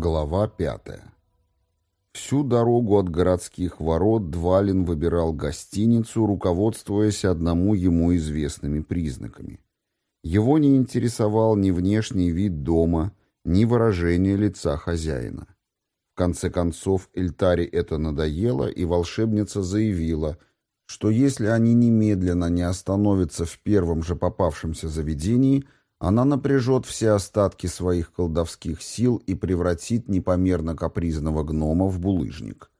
Глава пятая. Всю дорогу от городских ворот Двалин выбирал гостиницу, руководствуясь одному ему известными признаками. Его не интересовал ни внешний вид дома, ни выражение лица хозяина. В конце концов, Эльтаре это надоело, и волшебница заявила, что если они немедленно не остановятся в первом же попавшемся заведении – она напряжет все остатки своих колдовских сил и превратит непомерно капризного гнома в булыжник.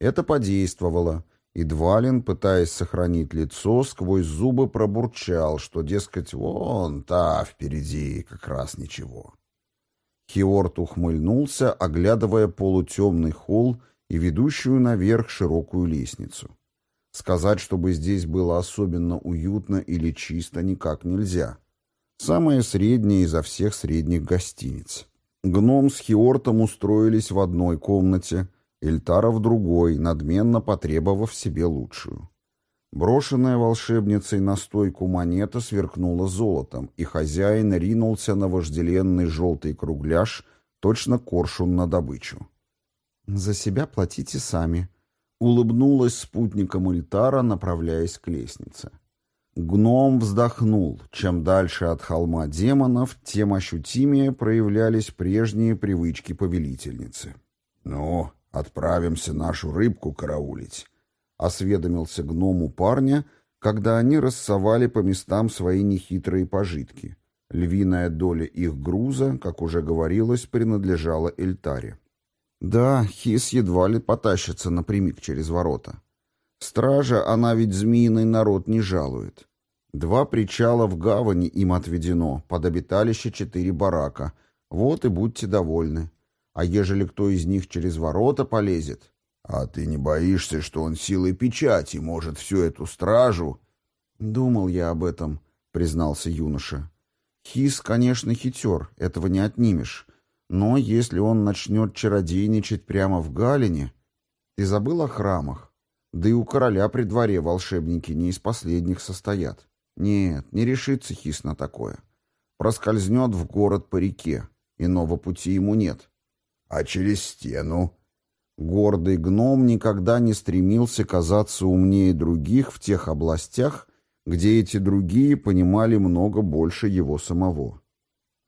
Это подействовало, и Двалин, пытаясь сохранить лицо, сквозь зубы пробурчал, что, дескать, вон та впереди как раз ничего. Хиорт ухмыльнулся, оглядывая полутемный холл и ведущую наверх широкую лестницу. Сказать, чтобы здесь было особенно уютно или чисто, никак нельзя — Самая средняя изо всех средних гостиниц. Гном с Хиортом устроились в одной комнате, Эльтара в другой, надменно потребовав себе лучшую. Брошенная волшебницей на стойку монета сверкнула золотом, и хозяин ринулся на вожделенный желтый кругляш, точно коршун на добычу. «За себя платите сами», — улыбнулась спутником Эльтара, направляясь к лестнице. Гном вздохнул. Чем дальше от холма демонов, тем ощутимее проявлялись прежние привычки повелительницы. «Ну, отправимся нашу рыбку караулить», — осведомился гном у парня, когда они рассовали по местам свои нехитрые пожитки. Львиная доля их груза, как уже говорилось, принадлежала Эльтаре. Да, Хис едва ли потащится напрямик через ворота. Стража, она ведь змеиный народ не жалует. Два причала в гавани им отведено, под обиталище четыре барака. Вот и будьте довольны. А ежели кто из них через ворота полезет... А ты не боишься, что он силой печати может всю эту стражу... Думал я об этом, признался юноша. Хис, конечно, хитер, этого не отнимешь. Но если он начнет чародейничать прямо в Галине... Ты забыл о храмах? Да и у короля при дворе волшебники не из последних состоят. Нет, не решится Хис на такое. Проскользнет в город по реке. Иного пути ему нет. А через стену? Гордый гном никогда не стремился казаться умнее других в тех областях, где эти другие понимали много больше его самого.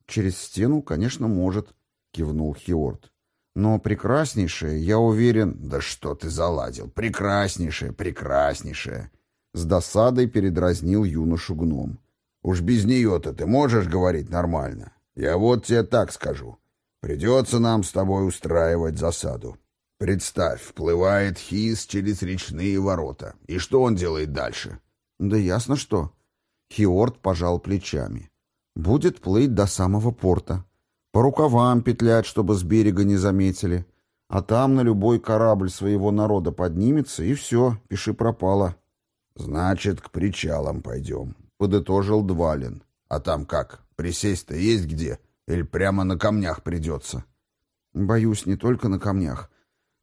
«Через стену, конечно, может», — кивнул Хиорт. Но прекраснейшее, я уверен... Да что ты заладил? Прекраснейшее, прекраснейшее. С досадой передразнил юношу гном. Уж без нее-то ты можешь говорить нормально? Я вот тебе так скажу. Придется нам с тобой устраивать засаду. Представь, вплывает Хис через речные ворота. И что он делает дальше? Да ясно что. Хиорт пожал плечами. Будет плыть до самого порта. По рукавам петлять, чтобы с берега не заметили. А там на любой корабль своего народа поднимется, и все, пиши пропало. Значит, к причалам пойдем, — подытожил Двалин. А там как, присесть-то есть где? Или прямо на камнях придется? Боюсь, не только на камнях,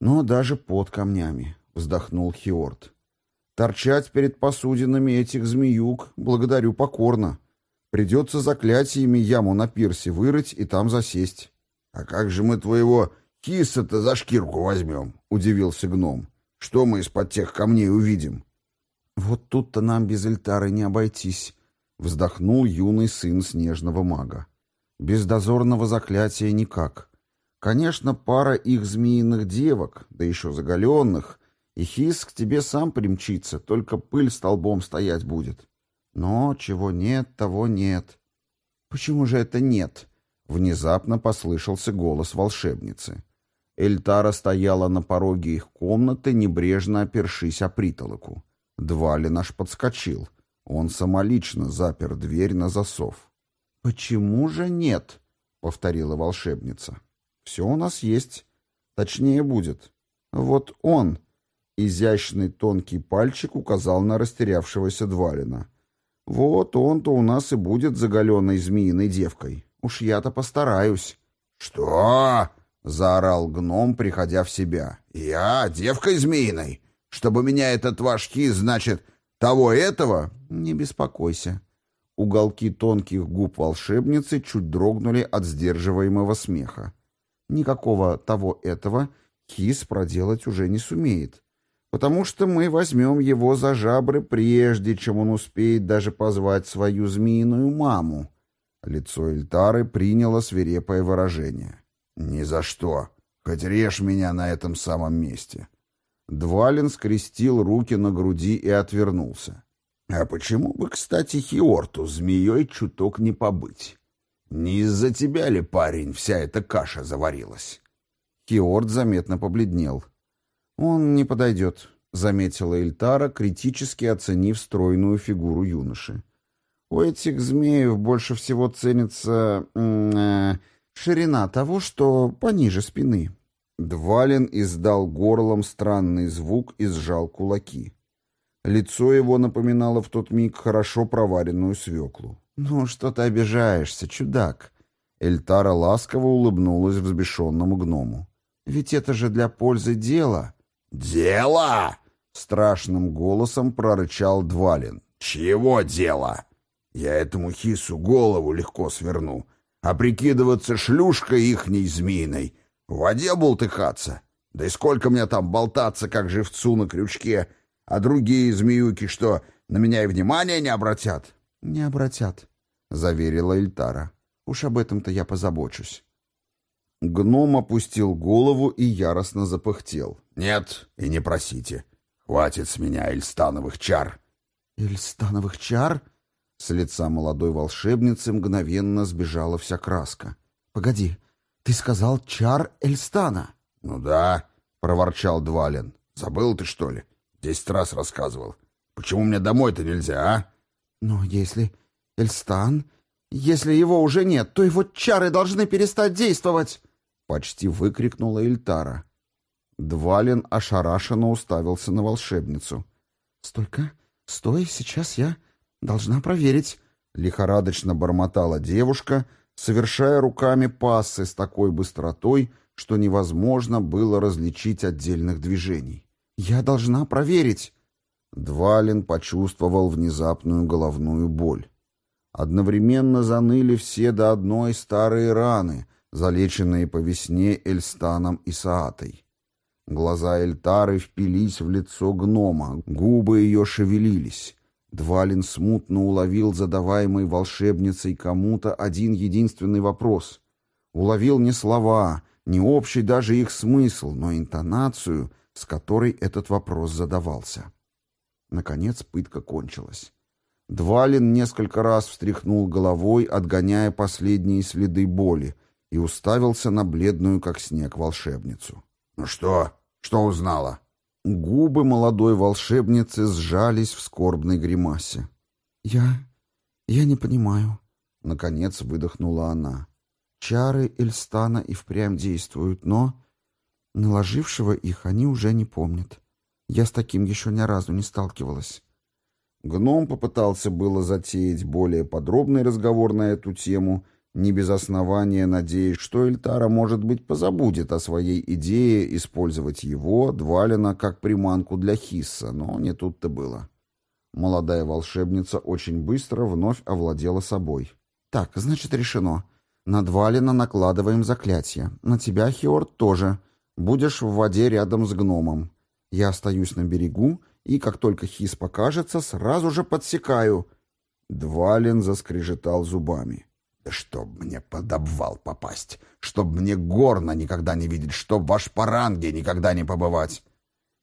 но даже под камнями, — вздохнул Хиорт. Торчать перед посудинами этих змеюк благодарю покорно. Придется заклятиями яму на пирсе вырыть и там засесть. — А как же мы твоего киса-то за шкирку возьмем? — удивился гном. — Что мы из-под тех камней увидим? — Вот тут-то нам без Эльтары не обойтись, — вздохнул юный сын снежного мага. — Без дозорного заклятия никак. Конечно, пара их змеиных девок, да еще заголенных, и хис к тебе сам примчится, только пыль столбом стоять будет. — но чего нет, того нет. Почему же это нет? Внезапно послышался голос волшебницы. Эльтара стояла на пороге их комнаты, небрежно опершись о притолоку. Двалин аж подскочил. Он самолично запер дверь на засов. «Почему же нет?» — повторила волшебница. «Все у нас есть. Точнее будет. Вот он!» Изящный тонкий пальчик указал на растерявшегося Двалина. Вот он-то у нас и будет заголенной змеиной девкой. Уж я-то постараюсь. Что? заорал гном, приходя в себя. Я девкой змеиной? Чтобы меня этот ваш хиз, значит, того этого? Не беспокойся. Уголки тонких губ волшебницы чуть дрогнули от сдерживаемого смеха. Никакого того-этого Хис проделать уже не сумеет, потому что мы возьмем его за жабры, прежде чем он успеет даже позвать свою змеиную маму. Лицо Эльтары приняло свирепое выражение. «Ни за что. Хоть режь меня на этом самом месте». Двалин скрестил руки на груди и отвернулся. «А почему бы, кстати, Хиорту змеей чуток не побыть? Не из-за тебя ли, парень, вся эта каша заварилась?» Хиорт заметно побледнел. «Он не подойдет», — заметила Эльтара, критически оценив стройную фигуру юноши. «У этих змеев больше всего ценится э, ширина того, что пониже спины». Двалин издал горлом странный звук и сжал кулаки. Лицо его напоминало в тот миг хорошо проваренную свеклу. «Ну, что ты обижаешься, чудак?» Эльтара ласково улыбнулась взбешенному гному. «Ведь это же для пользы дела». «Дело!» — страшным голосом прорычал Двалин. «Чего дело? Я этому хису голову легко сверну, а прикидываться шлюшкой ихней змеиной, в воде болтыхаться. Да и сколько мне там болтаться, как живцу на крючке, а другие змеюки что, на меня и внимания не обратят? Не обратят, заверила Эльтара. Уж об этом-то я позабочусь. Гном опустил голову и яростно запыхтел. Нет, и не просите. Хватит с меня эльстановых чар. Эльстановых чар? С лица молодой волшебницы мгновенно сбежала вся краска. Погоди, ты сказал чар Эльстана? Ну да, проворчал Двалин. Забыл ты, что ли? Десять раз рассказывал. Почему мне домой-то нельзя, а? Но если Эльстан... Если его уже нет, то его чары должны перестать действовать!» Почти выкрикнула Эльтара. Двалин ошарашенно уставился на волшебницу. «Столько? Стой, сейчас я должна проверить!» Лихорадочно бормотала девушка, совершая руками пассы с такой быстротой, что невозможно было различить отдельных движений. «Я должна проверить!» Двалин почувствовал внезапную головную боль. Одновременно заныли все до одной старые раны, залеченные по весне Эльстаном и Саатой. Глаза Эльтары впились в лицо гнома, губы ее шевелились. Двалин смутно уловил задаваемый волшебницей кому-то один единственный вопрос. Уловил не слова, не общий даже их смысл, но интонацию — с которой этот вопрос задавался. Наконец пытка кончилась. Двалин несколько раз встряхнул головой, отгоняя последние следы боли, и уставился на бледную, как снег, волшебницу. «Ну что? Что узнала?» Губы молодой волшебницы сжались в скорбной гримасе. «Я... я не понимаю», — наконец выдохнула она. «Чары Эльстана и впрямь действуют, но Наложившего их они уже не помнят. Я с таким еще ни разу не сталкивалась. Гном попытался было затеять более подробный разговор на эту тему, не без основания надеясь, что Эльтара, может быть, позабудет о своей идее использовать его, Двалина, как приманку для Хисса, но не тут-то было. Молодая волшебница очень быстро вновь овладела собой. «Так, значит, решено. На Двалина накладываем заклятие. На тебя, Хиорд, тоже. Будешь в воде рядом с гномом. Я остаюсь на берегу, и как только хис покажется, сразу же подсекаю». Двалин заскрежетал зубами. «Да чтоб мне под обвал попасть! Чтоб мне горно никогда не видеть! Чтоб ваш паранге никогда не побывать!»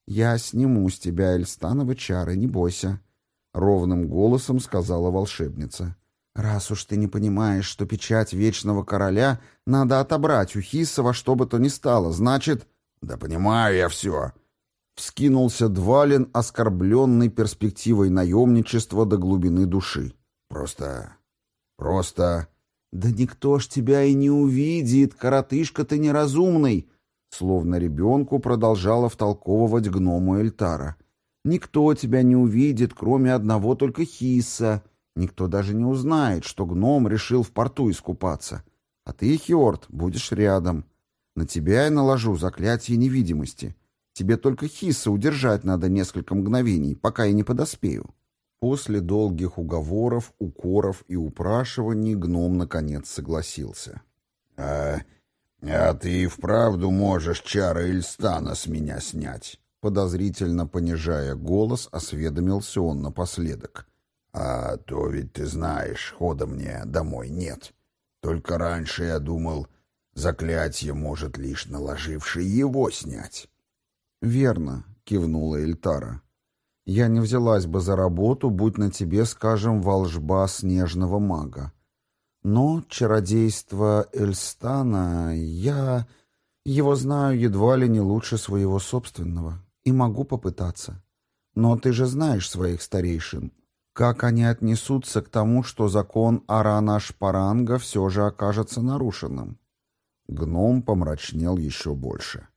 «Я сниму с тебя Эльстановы чары, не бойся», — ровным голосом сказала волшебница. «Раз уж ты не понимаешь, что печать Вечного Короля надо отобрать у Хисса во что бы то ни стало, значит...» «Да понимаю я все!» Вскинулся Двалин, оскорбленный перспективой наемничества до глубины души. «Просто... просто...» «Да никто ж тебя и не увидит, коротышка ты неразумный!» Словно ребенку продолжала втолковывать гному Эльтара. «Никто тебя не увидит, кроме одного только Хисса. Никто даже не узнает, что гном решил в порту искупаться. А ты, Хиорд, будешь рядом. На тебя я наложу заклятие невидимости. Тебе только Хисса удержать надо несколько мгновений, пока я не подоспею». После долгих уговоров, укоров и упрашиваний гном наконец согласился. «А «А ты вправду можешь чары Ильстана с меня снять?» Подозрительно понижая голос, осведомился он напоследок. «А то ведь ты знаешь, хода мне домой нет. Только раньше я думал, заклятие может лишь наложивший его снять». «Верно», — кивнула Эльтара. «Я не взялась бы за работу, будь на тебе, скажем, волжба снежного мага. Но чародейство Эльстана я... его знаю едва ли не лучше своего собственного, и могу попытаться. Но ты же знаешь своих старейшин, как они отнесутся к тому, что закон Арана-Шпаранга все же окажется нарушенным? Гном помрачнел еще больше.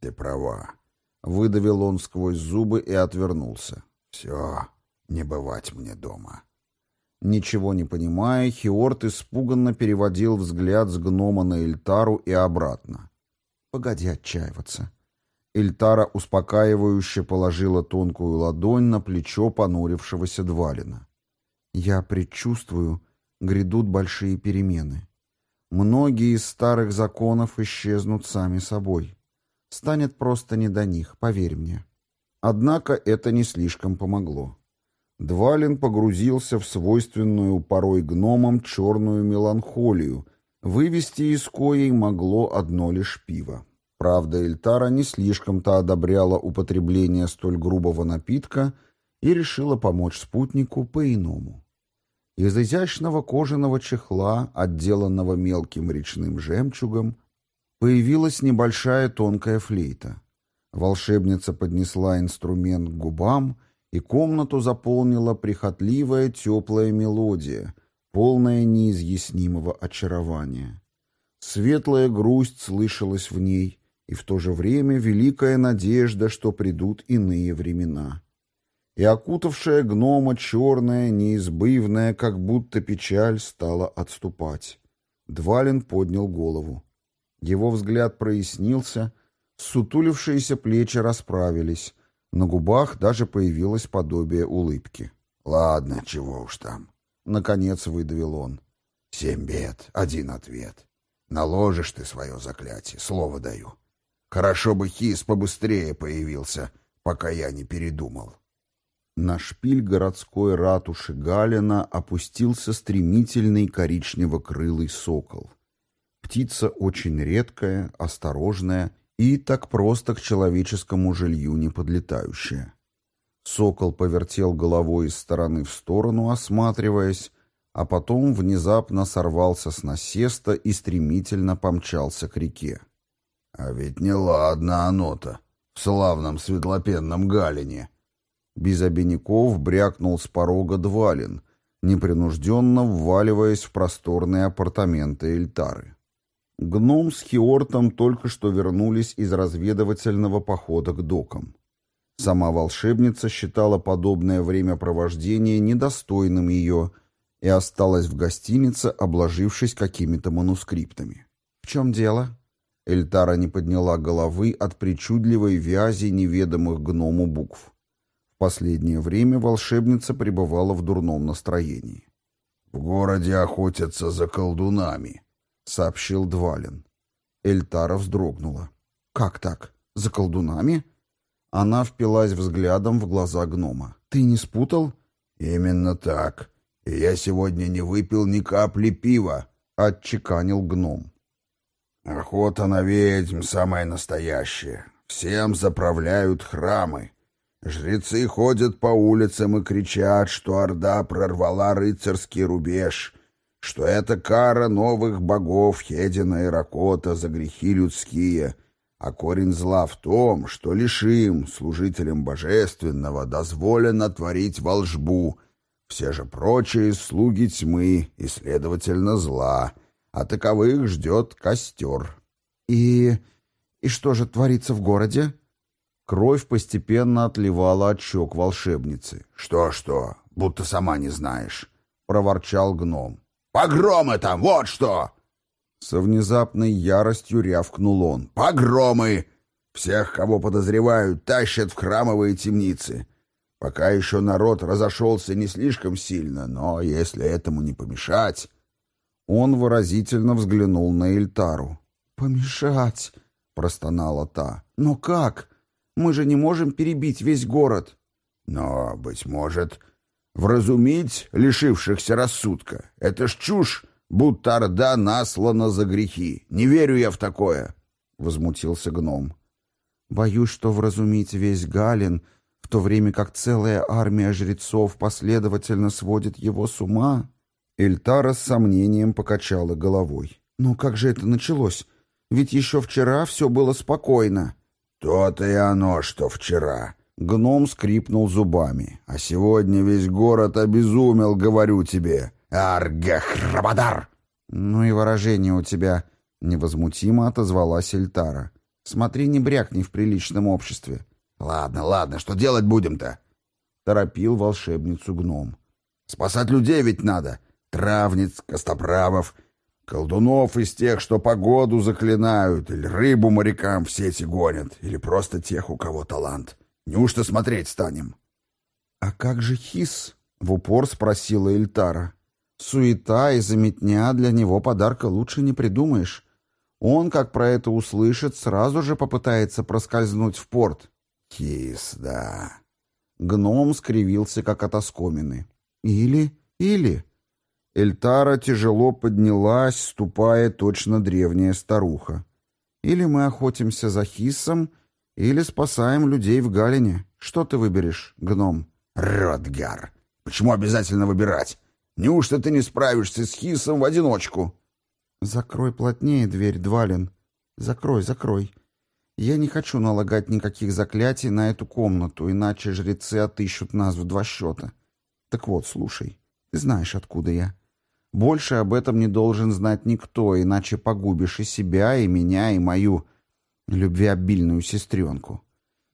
«Ты права», — выдавил он сквозь зубы и отвернулся. «Все, не бывать мне дома». Ничего не понимая, Хиорт испуганно переводил взгляд с гнома на Эльтару и обратно. «Погоди отчаиваться». Эльтара успокаивающе положила тонкую ладонь на плечо понурившегося Двалина. «Я предчувствую, грядут большие перемены. Многие из старых законов исчезнут сами собой. Станет просто не до них, поверь мне». Однако это не слишком помогло. Двалин погрузился в свойственную порой гномам черную меланхолию, вывести из коей могло одно лишь пиво. Правда, Эльтара не слишком-то одобряла употребление столь грубого напитка и решила помочь спутнику по-иному. Из изящного кожаного чехла, отделанного мелким речным жемчугом, появилась небольшая тонкая флейта. Волшебница поднесла инструмент к губам, и комнату заполнила прихотливая теплая мелодия, полная неизъяснимого очарования. Светлая грусть слышалась в ней, и в то же время великая надежда, что придут иные времена. И окутавшая гнома черная, неизбывная, как будто печаль, стала отступать. Двалин поднял голову. Его взгляд прояснился, сутулившиеся плечи расправились, на губах даже появилось подобие улыбки. «Ладно, чего уж там», — наконец выдавил он. «Семь бед, один ответ. Наложишь ты свое заклятие, слово даю. Хорошо бы Хис побыстрее появился, пока я не передумал. На шпиль городской ратуши Галина опустился стремительный коричнево-крылый сокол. Птица очень редкая, осторожная и так просто к человеческому жилью не подлетающая. Сокол повертел головой из стороны в сторону, осматриваясь, а потом внезапно сорвался с насеста и стремительно помчался к реке. А ведь неладно оно-то, в славном светлопенном галине. Без обиняков брякнул с порога Двалин, непринужденно вваливаясь в просторные апартаменты Эльтары. Гном с Хиортом только что вернулись из разведывательного похода к докам. Сама волшебница считала подобное времяпровождение недостойным ее и осталась в гостинице, обложившись какими-то манускриптами. «В чем дело?» Эльтара не подняла головы от причудливой вязи неведомых гному букв. В последнее время волшебница пребывала в дурном настроении. «В городе охотятся за колдунами», — сообщил Двалин. Эльтара вздрогнула. «Как так? За колдунами?» Она впилась взглядом в глаза гнома. «Ты не спутал?» «Именно так. И я сегодня не выпил ни капли пива», — отчеканил гном. Охота на ведьм самая настоящая. Всем заправляют храмы. Жрецы ходят по улицам и кричат, что Орда прорвала рыцарский рубеж, что это кара новых богов Хедина и Ракота за грехи людские, а корень зла в том, что лишь им, служителям божественного, дозволено творить волжбу, все же прочие слуги тьмы и, следовательно, зла — а таковых ждет костер. И... и что же творится в городе? Кровь постепенно отливала от щек волшебницы. «Что-что, будто сама не знаешь», — проворчал гном. «Погромы там, вот что!» Со внезапной яростью рявкнул он. «Погромы! Всех, кого подозревают, тащат в храмовые темницы. Пока еще народ разошелся не слишком сильно, но если этому не помешать...» Он выразительно взглянул на Эльтару. «Помешать!» — простонала та. «Но как? Мы же не можем перебить весь город!» «Но, быть может, вразумить лишившихся рассудка. Это ж чушь, будто Орда наслана за грехи. Не верю я в такое!» — возмутился гном. «Боюсь, что вразумить весь Галин, в то время как целая армия жрецов последовательно сводит его с ума...» Эльтара с сомнением покачала головой. «Но как же это началось? Ведь еще вчера все было спокойно». «То-то и оно, что вчера». Гном скрипнул зубами. «А сегодня весь город обезумел, говорю тебе. Аргахрабадар!» «Ну и выражение у тебя...» — невозмутимо отозвалась Эльтара. «Смотри, не брякни в приличном обществе». «Ладно, ладно, что делать будем-то?» — торопил волшебницу гном. «Спасать людей ведь надо. Травниц, костоправов, колдунов из тех, что погоду заклинают, или рыбу морякам в сети гонят, или просто тех, у кого талант. Неужто смотреть станем?» «А как же Хис?» — в упор спросила Эльтара. «Суета и заметня для него подарка лучше не придумаешь. Он, как про это услышит, сразу же попытается проскользнуть в порт». «Хис, да». Гном скривился, как от оскомины. «Или, или...» Эльтара тяжело поднялась, ступая точно древняя старуха. «Или мы охотимся за Хиссом, или спасаем людей в Галине. Что ты выберешь, гном?» «Ротгар! Почему обязательно выбирать? Неужто ты не справишься с Хиссом в одиночку?» «Закрой плотнее дверь, Двалин. Закрой, закрой. Я не хочу налагать никаких заклятий на эту комнату, иначе жрецы отыщут нас в два счета. Так вот, слушай, ты знаешь, откуда я. Больше об этом не должен знать никто, иначе погубишь и себя, и меня, и мою любвеобильную сестренку.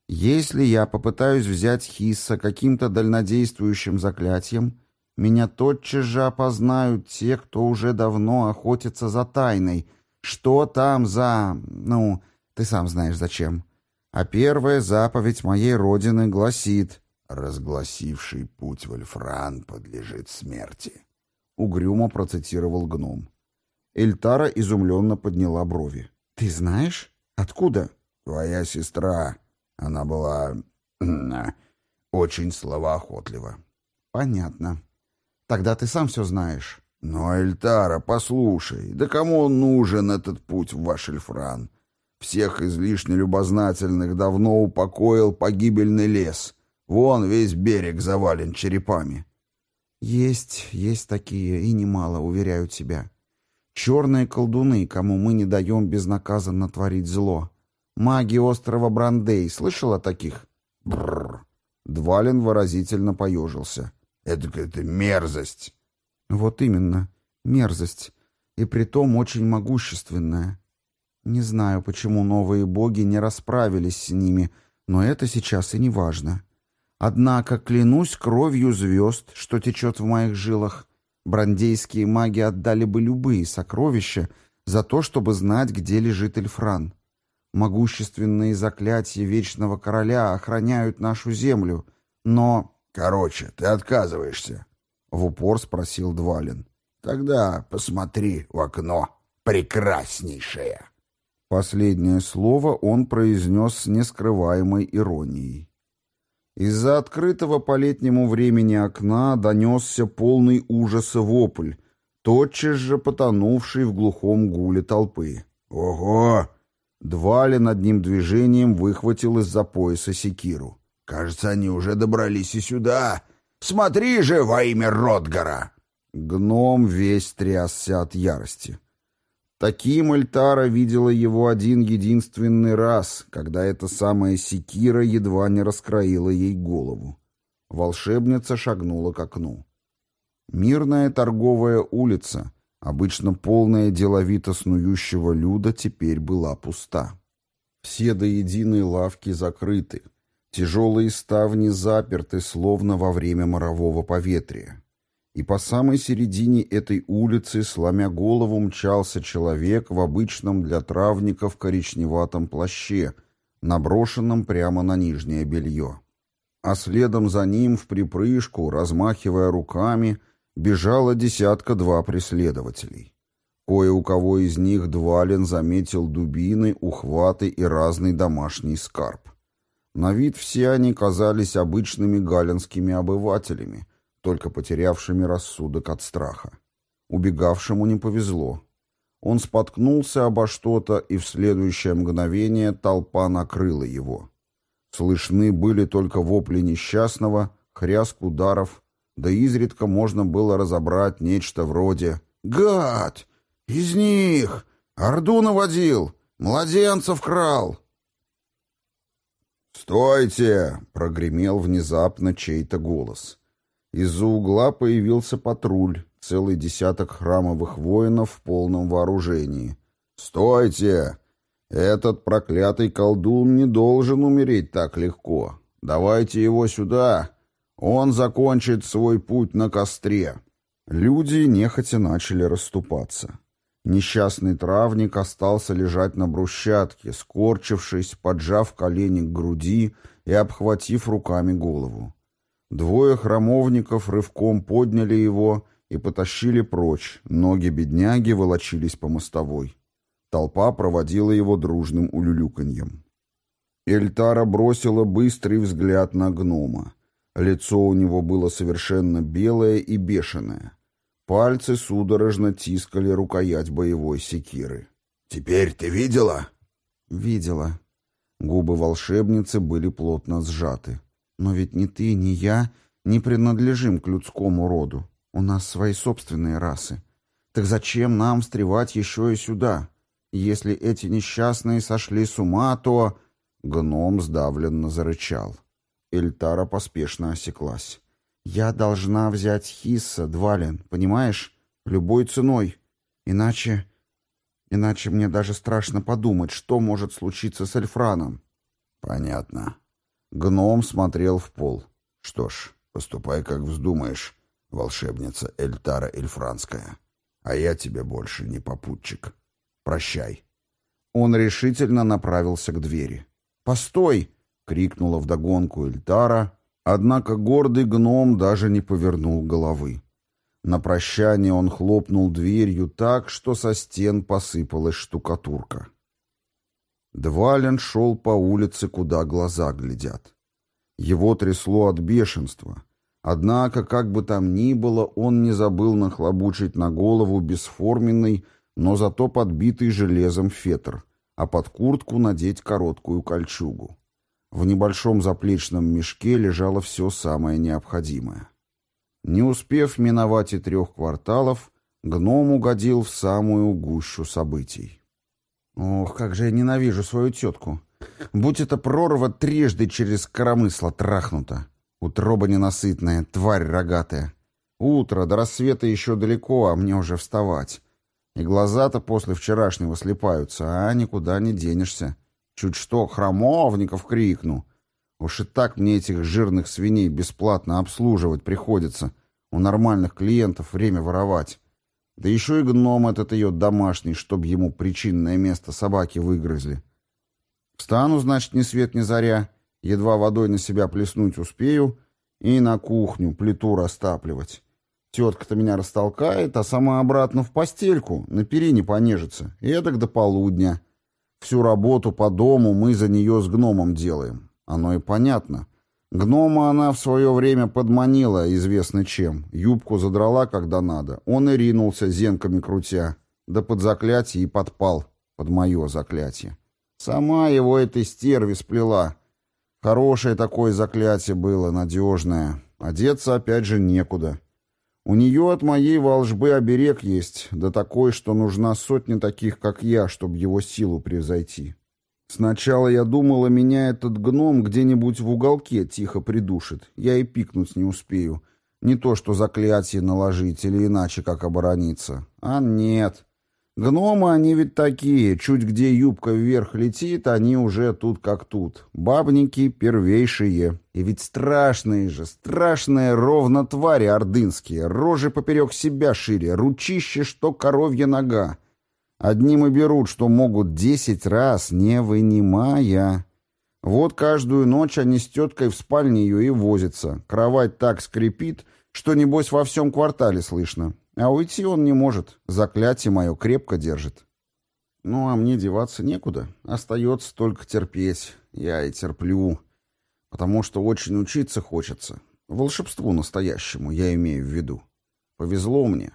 Если я попытаюсь взять Хисса каким-то дальнодействующим заклятием, меня тотчас же опознают те, кто уже давно охотится за тайной. Что там за... ну, ты сам знаешь зачем. А первая заповедь моей родины гласит «Разгласивший путь Вольфран подлежит смерти» угрюмо процитировал гном. Эльтара изумленно подняла брови. «Ты знаешь? Откуда?» «Твоя сестра. Она была... очень словоохотлива». «Понятно. Тогда ты сам все знаешь». «Но, Эльтара, послушай, да кому он нужен, этот путь в Вашельфран? Всех излишне любознательных давно упокоил погибельный лес. Вон весь берег завален черепами. Есть, есть такие, и немало, уверяю тебя. Черные колдуны, кому мы не даем безнаказанно творить зло. Маги острова Брандей, слышал о таких? Бррр. Двалин выразительно поежился. Это какая-то мерзость. Вот именно, мерзость. И притом очень могущественная. Не знаю, почему новые боги не расправились с ними, но это сейчас и не важно. Однако, клянусь кровью звезд, что течет в моих жилах, брандейские маги отдали бы любые сокровища за то, чтобы знать, где лежит Эльфран. Могущественные заклятия Вечного Короля охраняют нашу землю, но... «Короче, ты отказываешься?» — в упор спросил Двалин. «Тогда посмотри в окно, прекраснейшее!» Последнее слово он произнес с нескрываемой иронией. Из-за открытого по летнему времени окна донесся полный ужаса вопль, тотчас же потонувший в глухом гуле толпы. «Ого!» Двалин одним движением выхватил из-за пояса секиру. «Кажется, они уже добрались и сюда. Смотри же во имя Ротгара!» Гном весь трясся от ярости. Таким Эльтара видела его один единственный раз, когда эта самая секира едва не раскроила ей голову. Волшебница шагнула к окну. Мирная торговая улица, обычно полная деловито снующего люда, теперь была пуста. Все до единой лавки закрыты, тяжелые ставни заперты, словно во время морового поветрия и по самой середине этой улицы, сломя голову, мчался человек в обычном для травников коричневатом плаще, наброшенном прямо на нижнее белье. А следом за ним в припрыжку, размахивая руками, бежала десятка-два преследователей. Кое у кого из них Двалин заметил дубины, ухваты и разный домашний скарб. На вид все они казались обычными галинскими обывателями, только потерявшими рассудок от страха. Убегавшему не повезло. Он споткнулся обо что-то, и в следующее мгновение толпа накрыла его. Слышны были только вопли несчастного, хряск ударов, да изредка можно было разобрать нечто вроде «Гад! Из них! Орду наводил! Младенцев крал!» «Стойте!» — прогремел внезапно чей-то голос. Из-за угла появился патруль, целый десяток храмовых воинов в полном вооружении. «Стойте! Этот проклятый колдун не должен умереть так легко. Давайте его сюда. Он закончит свой путь на костре». Люди нехотя начали расступаться. Несчастный травник остался лежать на брусчатке, скорчившись, поджав колени к груди и обхватив руками голову. Двое храмовников рывком подняли его и потащили прочь, ноги бедняги волочились по мостовой. Толпа проводила его дружным улюлюканьем. Эльтара бросила быстрый взгляд на гнома. Лицо у него было совершенно белое и бешеное. Пальцы судорожно тискали рукоять боевой секиры. «Теперь ты видела?» «Видела». Губы волшебницы были плотно сжаты. «Но ведь ни ты, ни я не принадлежим к людскому роду. У нас свои собственные расы. Так зачем нам встревать еще и сюда? Если эти несчастные сошли с ума, то...» Гном сдавленно зарычал. Эльтара поспешно осеклась. Я должна взять Хисса, Двалин, понимаешь? Любой ценой. Иначе... Иначе мне даже страшно подумать, что может случиться с Эльфраном. Понятно. Гном смотрел в пол. Что ж, поступай, как вздумаешь, волшебница Эльтара Эльфранская. А я тебе больше не попутчик. Прощай. Он решительно направился к двери. «Постой!» — крикнула вдогонку Эльтара, Однако гордый гном даже не повернул головы. На прощание он хлопнул дверью так, что со стен посыпалась штукатурка. Двален шел по улице, куда глаза глядят. Его трясло от бешенства. Однако, как бы там ни было, он не забыл нахлобучить на голову бесформенный, но зато подбитый железом фетр, а под куртку надеть короткую кольчугу. В небольшом заплечном мешке лежало все самое необходимое. Не успев миновать и трех кварталов, гном угодил в самую гущу событий. Ох, как же я ненавижу свою тетку. Будь это прорва трижды через коромысло трахнута. Утроба ненасытная, тварь рогатая. Утро, до рассвета еще далеко, а мне уже вставать. И глаза-то после вчерашнего слепаются, а никуда не денешься. Чуть что, храмовников крикну. Уж и так мне этих жирных свиней бесплатно обслуживать приходится. У нормальных клиентов время воровать. Да еще и гном этот ее домашний, чтоб ему причинное место собаки выгрызли. Встану, значит, ни свет ни заря, едва водой на себя плеснуть успею, и на кухню плиту растапливать. Тетка-то меня растолкает, а сама обратно в постельку, на перине понежится, и эдак до полудня. Всю работу по дому мы за нее с гномом делаем. Оно и понятно. Гнома она в свое время подманила, известно чем. Юбку задрала, когда надо. Он и ринулся, зенками крутя. Да под заклятие и подпал. Под мое заклятие. Сама его этой стерви сплела. Хорошее такое заклятие было, надежное. Одеться опять же некуда. У нее от моей волжбы оберег есть, да такой, что нужна сотня таких, как я, чтобы его силу превзойти. Сначала я думала, меня этот гном где-нибудь в уголке тихо придушит. Я и пикнуть не успею. Не то, что заклятие наложить или иначе как оборониться. А нет. Гномы они ведь такие, чуть где юбка вверх летит, они уже тут как тут. Бабники первейшие. И ведь страшные же, страшные ровно твари ордынские, рожи поперек себя шире, ручище, что коровья нога. Одним и берут, что могут десять раз, не вынимая. Вот каждую ночь они с теткой в спальне ее и возятся. Кровать так скрипит, что, небось, во всем квартале слышно. А уйти он не может, заклятие мое крепко держит. Ну, а мне деваться некуда, остается только терпеть. Я и терплю, потому что очень учиться хочется. Волшебству настоящему, я имею в виду. Повезло мне.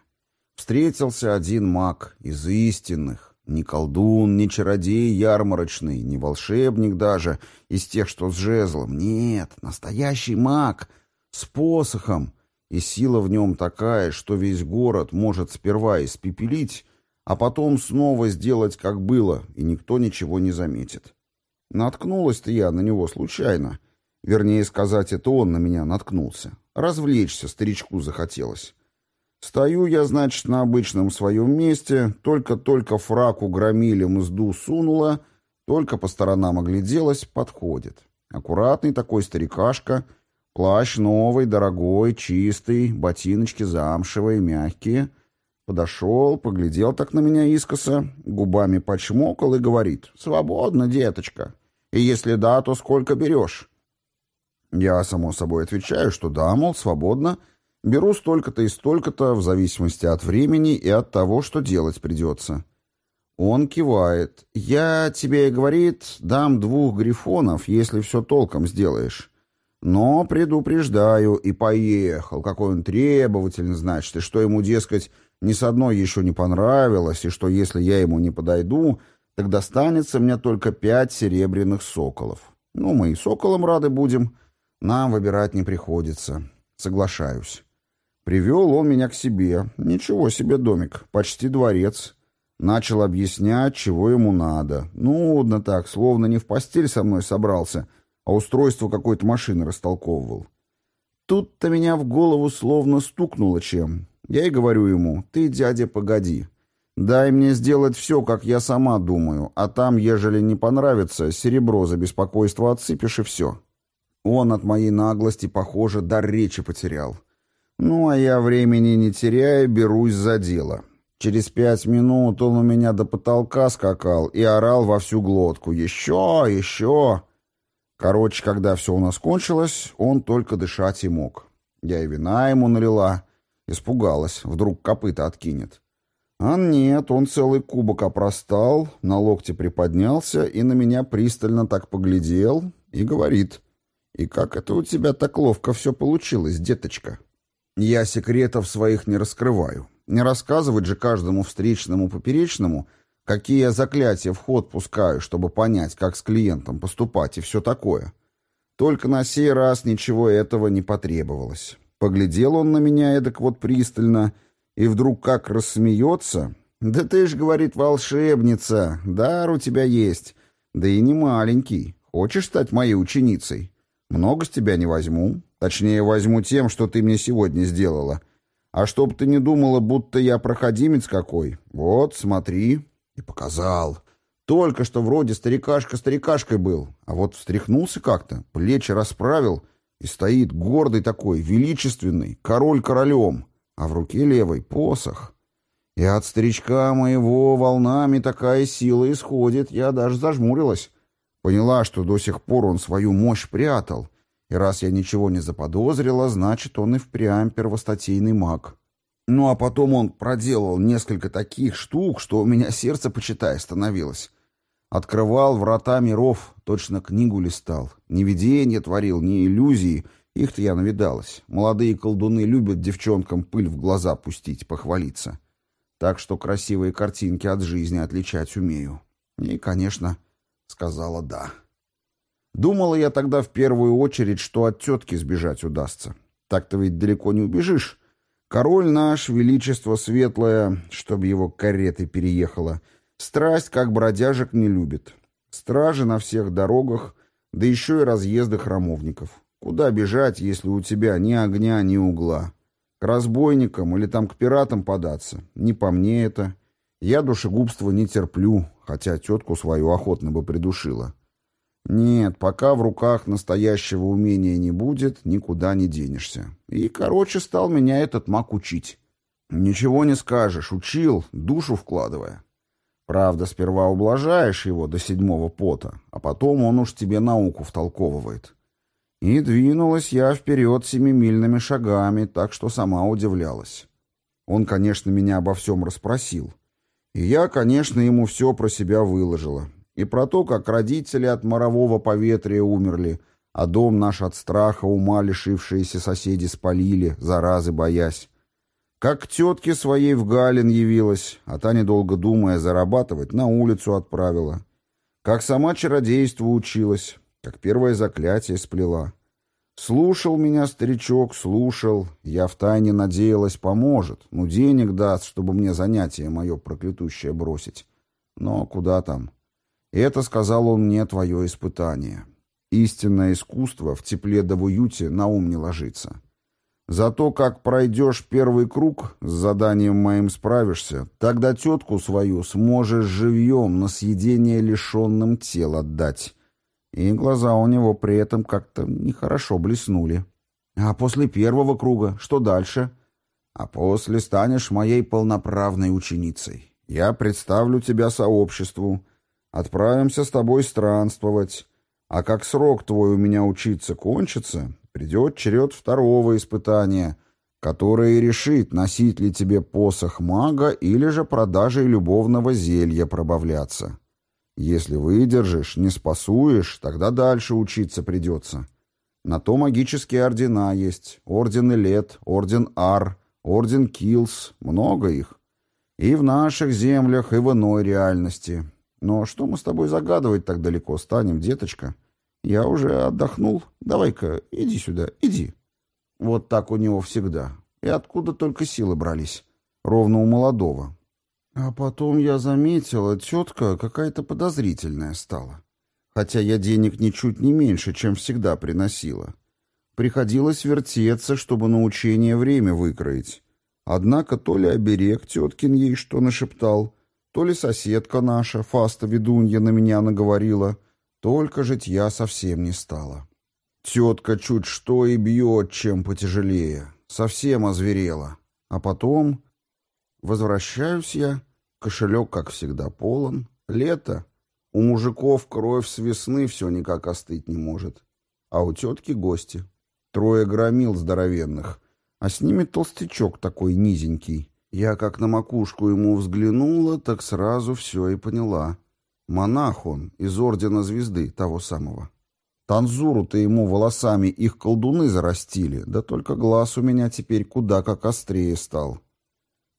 Встретился один маг из истинных. Ни колдун, ни чародей ярмарочный, ни волшебник даже, из тех, что с жезлом. Нет, настоящий маг, с посохом. И сила в нем такая, что весь город может сперва испепелить, а потом снова сделать, как было, и никто ничего не заметит. Наткнулась-то я на него случайно. Вернее сказать, это он на меня наткнулся. Развлечься старичку захотелось. Стою я, значит, на обычном своем месте, только-только фраку громили мзду сунула, только по сторонам огляделась, подходит. Аккуратный такой старикашка, плащ новый, дорогой, чистый, ботиночки замшевые, мягкие. Подошел, поглядел так на меня искоса, губами почмокал и говорит «Свободно, деточка, и если да, то сколько берешь?» Я, само собой, отвечаю, что да, мол, свободно, — Беру столько-то и столько-то, в зависимости от времени и от того, что делать придется. Он кивает. «Я тебе, — говорит, — дам двух грифонов, если все толком сделаешь. Но предупреждаю, и поехал. Какой он требовательный, значит, и что ему, дескать, ни с одной еще не понравилось, и что если я ему не подойду, так достанется мне только пять серебряных соколов. Ну, мы и соколам рады будем. Нам выбирать не приходится. Соглашаюсь». Привел он меня к себе. Ничего себе домик, почти дворец. Начал объяснять, чего ему надо. Нудно так, словно не в постель со мной собрался, а устройство какой-то машины растолковывал. Тут-то меня в голову словно стукнуло чем. Я и говорю ему, ты, дядя, погоди. Дай мне сделать все, как я сама думаю, а там, ежели не понравится, серебро за беспокойство отсыпешь и все. Он от моей наглости, похоже, дар речи потерял. Ну, а я времени не теряя, берусь за дело. Через пять минут он у меня до потолка скакал и орал во всю глотку. «Еще! Еще!» Короче, когда все у нас кончилось, он только дышать и мог. Я и вина ему налила. Испугалась, вдруг копыта откинет. А нет, он целый кубок опростал, на локте приподнялся и на меня пристально так поглядел и говорит. «И как это у тебя так ловко все получилось, деточка?» Я секретов своих не раскрываю. Не рассказывать же каждому встречному поперечному, какие я заклятия в ход пускаю, чтобы понять, как с клиентом поступать и все такое. Только на сей раз ничего этого не потребовалось. Поглядел он на меня эдак вот пристально, и вдруг как рассмеется. «Да ты ж, — говорит, — волшебница, дар у тебя есть, да и не маленький. Хочешь стать моей ученицей? Много с тебя не возьму, Точнее, возьму тем, что ты мне сегодня сделала. А чтоб ты не думала, будто я проходимец какой. Вот, смотри. И показал. Только что вроде старикашка старикашкой был, а вот встряхнулся как-то, плечи расправил и стоит гордый такой, величественный, король королем, а в руке левой посох. И от старичка моего волнами такая сила исходит, я даже зажмурилась. Поняла, что до сих пор он свою мощь прятал, и раз я ничего не заподозрила, значит, он и впрямь первостатейный маг. Ну, а потом он проделал несколько таких штук, что у меня сердце, почитай, становилось. Открывал врата миров, точно книгу листал. Ни видения творил, ни иллюзии. Их-то я навидалась. Молодые колдуны любят девчонкам пыль в глаза пустить, похвалиться. Так что красивые картинки от жизни отличать умею. И, конечно, сказала «да». Думала я тогда в первую очередь, что от тетки сбежать удастся. Так-то ведь далеко не убежишь. Король наш, величество светлое, чтобы его кареты переехала, страсть, как бродяжек, не любит. Стражи на всех дорогах, да еще и разъезды храмовников. Куда бежать, если у тебя ни огня, ни угла? К разбойникам или там к пиратам податься? Не по мне это. Я душегубства не терплю, хотя тетку свою охотно бы придушила. Нет, пока в руках настоящего умения не будет, никуда не денешься. И, короче, стал меня этот маг учить. Ничего не скажешь, учил, душу вкладывая. Правда, сперва ублажаешь его до седьмого пота, а потом он уж тебе науку втолковывает. И двинулась я вперед семимильными шагами, так что сама удивлялась. Он, конечно, меня обо всем расспросил. И я, конечно, ему все про себя выложила. И про то, как родители от морового поветрия умерли, а дом наш от страха ума лишившиеся соседи спалили, заразы боясь. Как к тетке своей в Галин явилась, а та, недолго думая зарабатывать, на улицу отправила. Как сама чародейству училась, как первое заклятие сплела. Слушал меня старичок, слушал. Я втайне надеялась, поможет. Ну, денег даст, чтобы мне занятие мое проклятущее бросить. Но куда там? Это, сказал он мне, твое испытание. Истинное искусство в тепле да в уюте на ум не ложится. Зато как пройдешь первый круг, с заданием моим справишься, тогда тетку свою сможешь живьем на съедение лишенным тел отдать. И глаза у него при этом как-то нехорошо блеснули. А после первого круга что дальше? А после станешь моей полноправной ученицей. Я представлю тебя сообществу. Отправимся с тобой странствовать. А как срок твой у меня учиться кончится, придет черед второго испытания, которое решит, носить ли тебе посох мага или же продажей любовного зелья пробавляться. Если выдержишь, не спасуешь, тогда дальше учиться придется. На то магические ордена есть. Орден Элет, Орден Ар, Орден Килс, много их. И в наших землях, и в иной реальности. Но что мы с тобой загадывать так далеко станем, деточка? Я уже отдохнул. Давай-ка, иди сюда, иди. Вот так у него всегда. И откуда только силы брались? Ровно у молодого. А потом я заметила, тетка какая-то подозрительная стала. Хотя я денег ничуть не меньше, чем всегда приносила. Приходилось вертеться, чтобы на учение время выкроить. Однако то ли оберег теткин ей что нашептал, то ли соседка наша, Фаста Ведунья, на меня наговорила — только житья совсем не стало. Тетка чуть что и бьет, чем потяжелее. Совсем озверела. А потом... Возвращаюсь я. Кошелек, как всегда, полон. Лето. У мужиков кровь с весны все никак остыть не может. А у тетки гости. Трое громил здоровенных. А с ними толстячок такой низенький. Я как на макушку ему взглянула, так сразу все и поняла. Монах он, из Ордена Звезды, того самого. Танзуру-то ему волосами их колдуны зарастили, да только глаз у меня теперь куда как острее стал.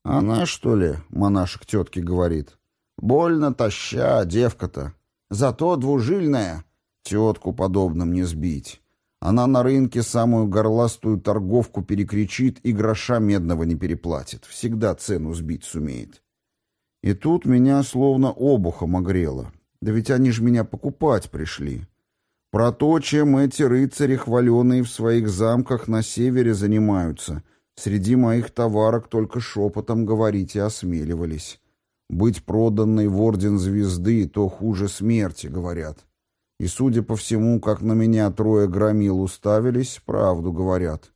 Она, что ли, монашек тетке говорит, больно таща, девка-то. Зато двужильная, тетку подобным не сбить. Она на рынке самую горластую торговку перекричит и гроша медного не переплатит. Всегда цену сбить сумеет. И тут меня словно обухом огрело. Да ведь они же меня покупать пришли. Про то, чем эти рыцари, хваленые в своих замках на севере, занимаются, среди моих товарок только шепотом говорить и осмеливались. Быть проданной в Орден Звезды то хуже смерти, говорят. И, судя по всему, как на меня трое громил уставились, правду говорят.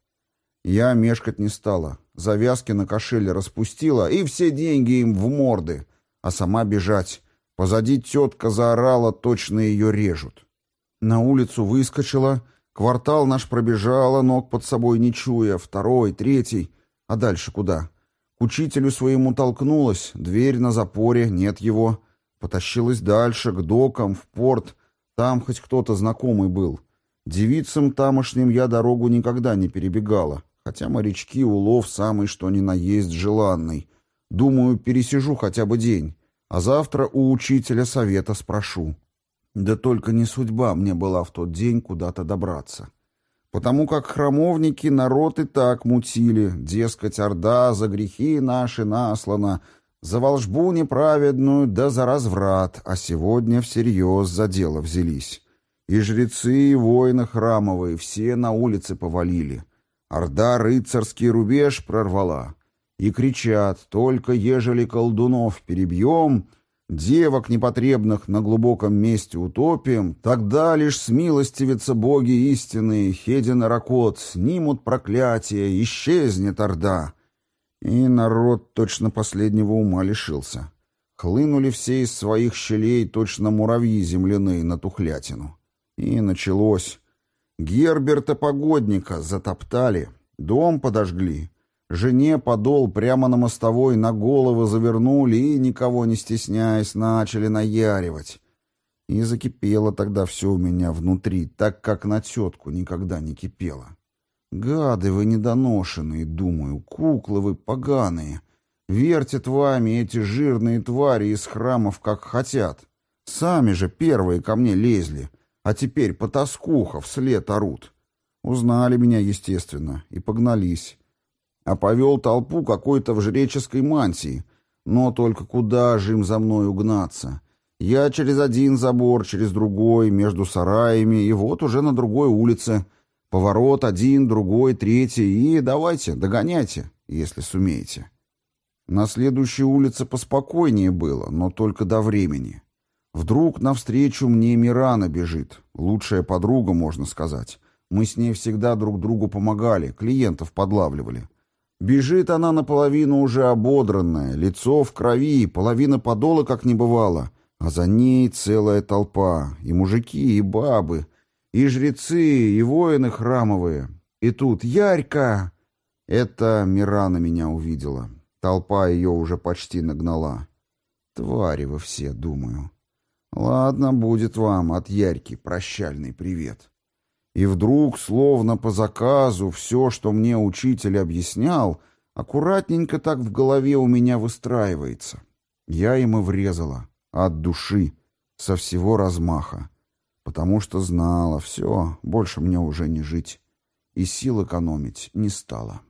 Я мешкать не стала завязки на кошеле распустила и все деньги им в морды, а сама бежать. Позади тетка заорала, точно ее режут. На улицу выскочила, квартал наш пробежала, ног под собой не чуя, второй, третий, а дальше куда? К учителю своему толкнулась, дверь на запоре, нет его. Потащилась дальше, к докам, в порт, там хоть кто-то знакомый был. Девицам тамошним я дорогу никогда не перебегала. Хотя морячки улов самый что ни на есть желанный. Думаю, пересижу хотя бы день, а завтра у учителя совета спрошу. Да только не судьба мне была в тот день куда-то добраться. Потому как храмовники народ и так мутили, дескать, орда за грехи наши наслана, за волжбу неправедную да за разврат, а сегодня всерьез за дело взялись. И жрецы, и воины храмовые все на улице повалили. Орда рыцарский рубеж прорвала. И кричат, только ежели колдунов перебьем, девок непотребных на глубоком месте утопим, тогда лишь смилостивятся боги истинные, Хедин и Ракот, снимут проклятие, исчезнет Орда. И народ точно последнего ума лишился. Хлынули все из своих щелей точно муравьи земляные на тухлятину. И началось... Герберта Погодника затоптали, дом подожгли, Жене подол прямо на мостовой на голову завернули и, никого не стесняясь, начали наяривать. И закипело тогда все у меня внутри, так как на тетку никогда не кипело. Гады вы недоношенные, думаю, куклы вы поганые. Вертят вами эти жирные твари из храмов, как хотят. Сами же первые ко мне лезли, а теперь потаскуха вслед орут. Узнали меня, естественно, и погнались. А повел толпу какой-то в жреческой мантии. Но только куда же им за мной угнаться? Я через один забор, через другой, между сараями, и вот уже на другой улице. Поворот один, другой, третий, и давайте, догоняйте, если сумеете. На следующей улице поспокойнее было, но только до времени. Вдруг навстречу мне Мирана бежит, лучшая подруга, можно сказать. Мы с ней всегда друг другу помогали, клиентов подлавливали. Бежит она наполовину уже ободранная, лицо в крови, половина подола как не бывало, а за ней целая толпа, и мужики, и бабы, и жрецы, и воины храмовые. И тут «Ярька!» Это Мирана меня увидела. Толпа ее уже почти нагнала. Твари вы все, думаю. Ладно, будет вам от Ярьки прощальный привет. И вдруг, словно по заказу, все, что мне учитель объяснял, аккуратненько так в голове у меня выстраивается. Я им и врезала. От души. Со всего размаха. Потому что знала, все, больше мне уже не жить. И сил экономить не стала.